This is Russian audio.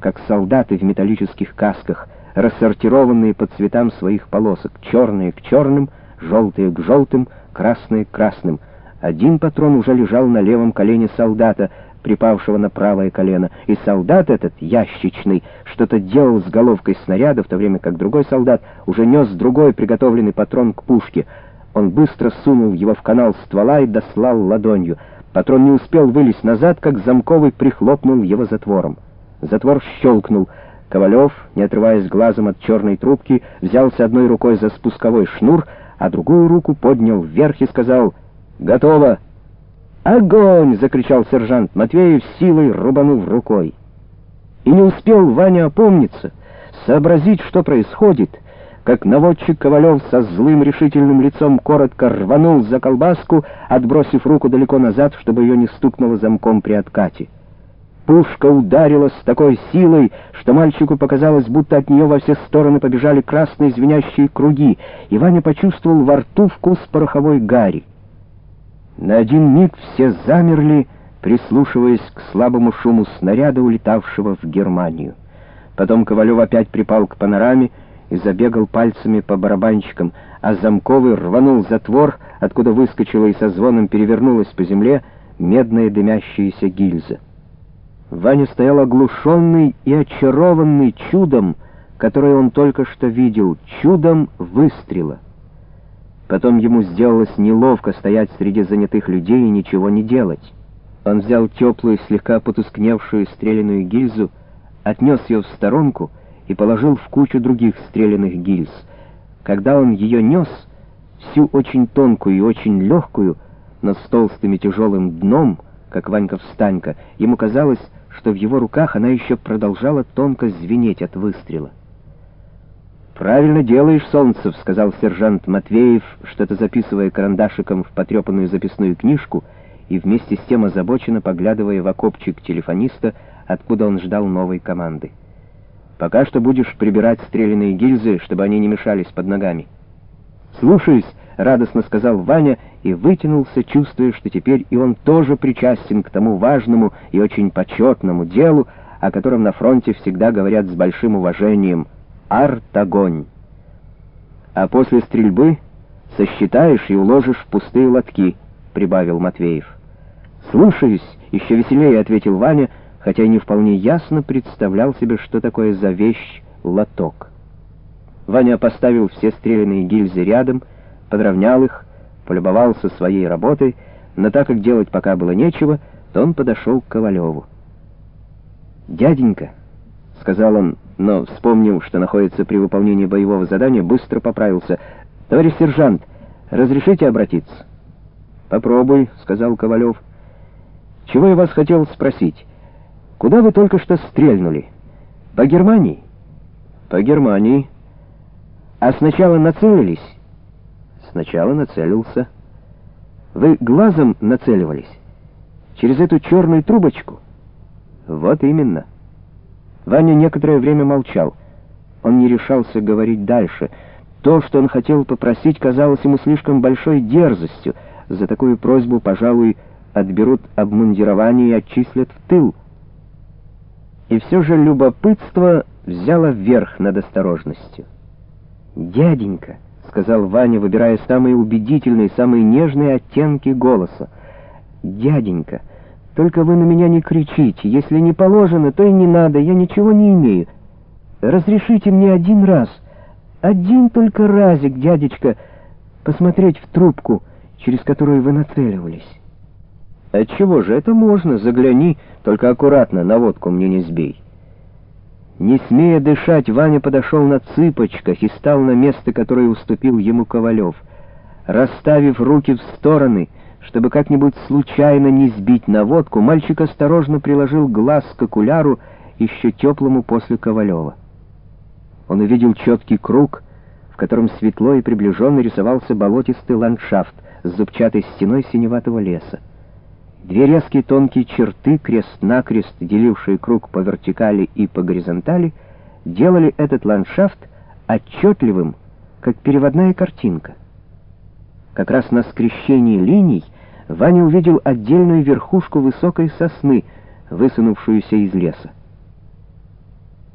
как солдаты в металлических касках, рассортированные по цветам своих полосок, черные к черным, желтые к желтым, красные к красным. Один патрон уже лежал на левом колене солдата, припавшего на правое колено, и солдат этот, ящичный, что-то делал с головкой снаряда, в то время как другой солдат уже нес другой приготовленный патрон к пушке. Он быстро сунул его в канал ствола и дослал ладонью. Патрон не успел вылезть назад, как замковый прихлопнул его затвором. Затвор щелкнул. Ковалев, не отрываясь глазом от черной трубки, взялся одной рукой за спусковой шнур, а другую руку поднял вверх и сказал «Готово!» «Огонь!» — закричал сержант Матвеев, силой рубанув рукой. И не успел Ваня опомниться, сообразить, что происходит, как наводчик Ковалев со злым решительным лицом коротко рванул за колбаску, отбросив руку далеко назад, чтобы ее не стукнуло замком при откате. Пушка ударила с такой силой, что мальчику показалось, будто от нее во все стороны побежали красные звенящие круги, и Ваня почувствовал во рту вкус пороховой гари. На один миг все замерли, прислушиваясь к слабому шуму снаряда, улетавшего в Германию. Потом Ковалев опять припал к панораме и забегал пальцами по барабанщикам, а замковый рванул затвор, откуда выскочила и со звоном перевернулась по земле медная дымящаяся гильза. Ваня стоял оглушенный и очарованный чудом, которое он только что видел, чудом выстрела. Потом ему сделалось неловко стоять среди занятых людей и ничего не делать. Он взял теплую, слегка потускневшую стреляную гильзу, отнес ее в сторонку и положил в кучу других стреляных гильз. Когда он ее нес, всю очень тонкую и очень легкую, но с толстым и тяжелым дном, как Ванька-встанька, ему казалось, что в его руках она еще продолжала тонко звенеть от выстрела. «Правильно делаешь, Солнцев», — сказал сержант Матвеев, что-то записывая карандашиком в потрепанную записную книжку и вместе с тем озабоченно поглядывая в окопчик телефониста, откуда он ждал новой команды. «Пока что будешь прибирать стрелянные гильзы, чтобы они не мешались под ногами». «Слушаюсь», — радостно сказал Ваня и вытянулся, чувствуя, что теперь и он тоже причастен к тому важному и очень почетному делу, о котором на фронте всегда говорят с большим уважением — «арт-огонь». «А после стрельбы сосчитаешь и уложишь в пустые лотки», — прибавил Матвеев. «Слушаюсь», — еще веселее ответил Ваня, хотя не вполне ясно представлял себе, что такое за вещь лоток. Ваня поставил все стрелянные гильзы рядом, подровнял их, полюбовался своей работой, но так как делать пока было нечего, то он подошел к Ковалеву. «Дяденька», — сказал он, но, вспомнив, что находится при выполнении боевого задания, быстро поправился. «Товарищ сержант, разрешите обратиться?» «Попробуй», — сказал Ковалев. «Чего я вас хотел спросить? Куда вы только что стрельнули? По Германии?» «По Германии», а сначала нацелились? Сначала нацелился. Вы глазом нацеливались? Через эту черную трубочку? Вот именно. Ваня некоторое время молчал. Он не решался говорить дальше. То, что он хотел попросить, казалось ему слишком большой дерзостью. За такую просьбу, пожалуй, отберут обмундирование и отчислят в тыл. И все же любопытство взяло верх над осторожностью. «Дяденька», — сказал Ваня, выбирая самые убедительные, самые нежные оттенки голоса. «Дяденька, только вы на меня не кричите. Если не положено, то и не надо, я ничего не имею. Разрешите мне один раз, один только разик, дядечка, посмотреть в трубку, через которую вы нацеливались». «Отчего же это можно? Загляни, только аккуратно, наводку мне не сбей». Не смея дышать, Ваня подошел на цыпочках и стал на место, которое уступил ему Ковалев. Расставив руки в стороны, чтобы как-нибудь случайно не сбить наводку, мальчик осторожно приложил глаз к окуляру, еще теплому после Ковалева. Он увидел четкий круг, в котором светло и приближенно рисовался болотистый ландшафт с зубчатой стеной синеватого леса. Две резкие тонкие черты, крест-накрест, делившие круг по вертикали и по горизонтали, делали этот ландшафт отчетливым, как переводная картинка. Как раз на скрещении линий Ваня увидел отдельную верхушку высокой сосны, высунувшуюся из леса.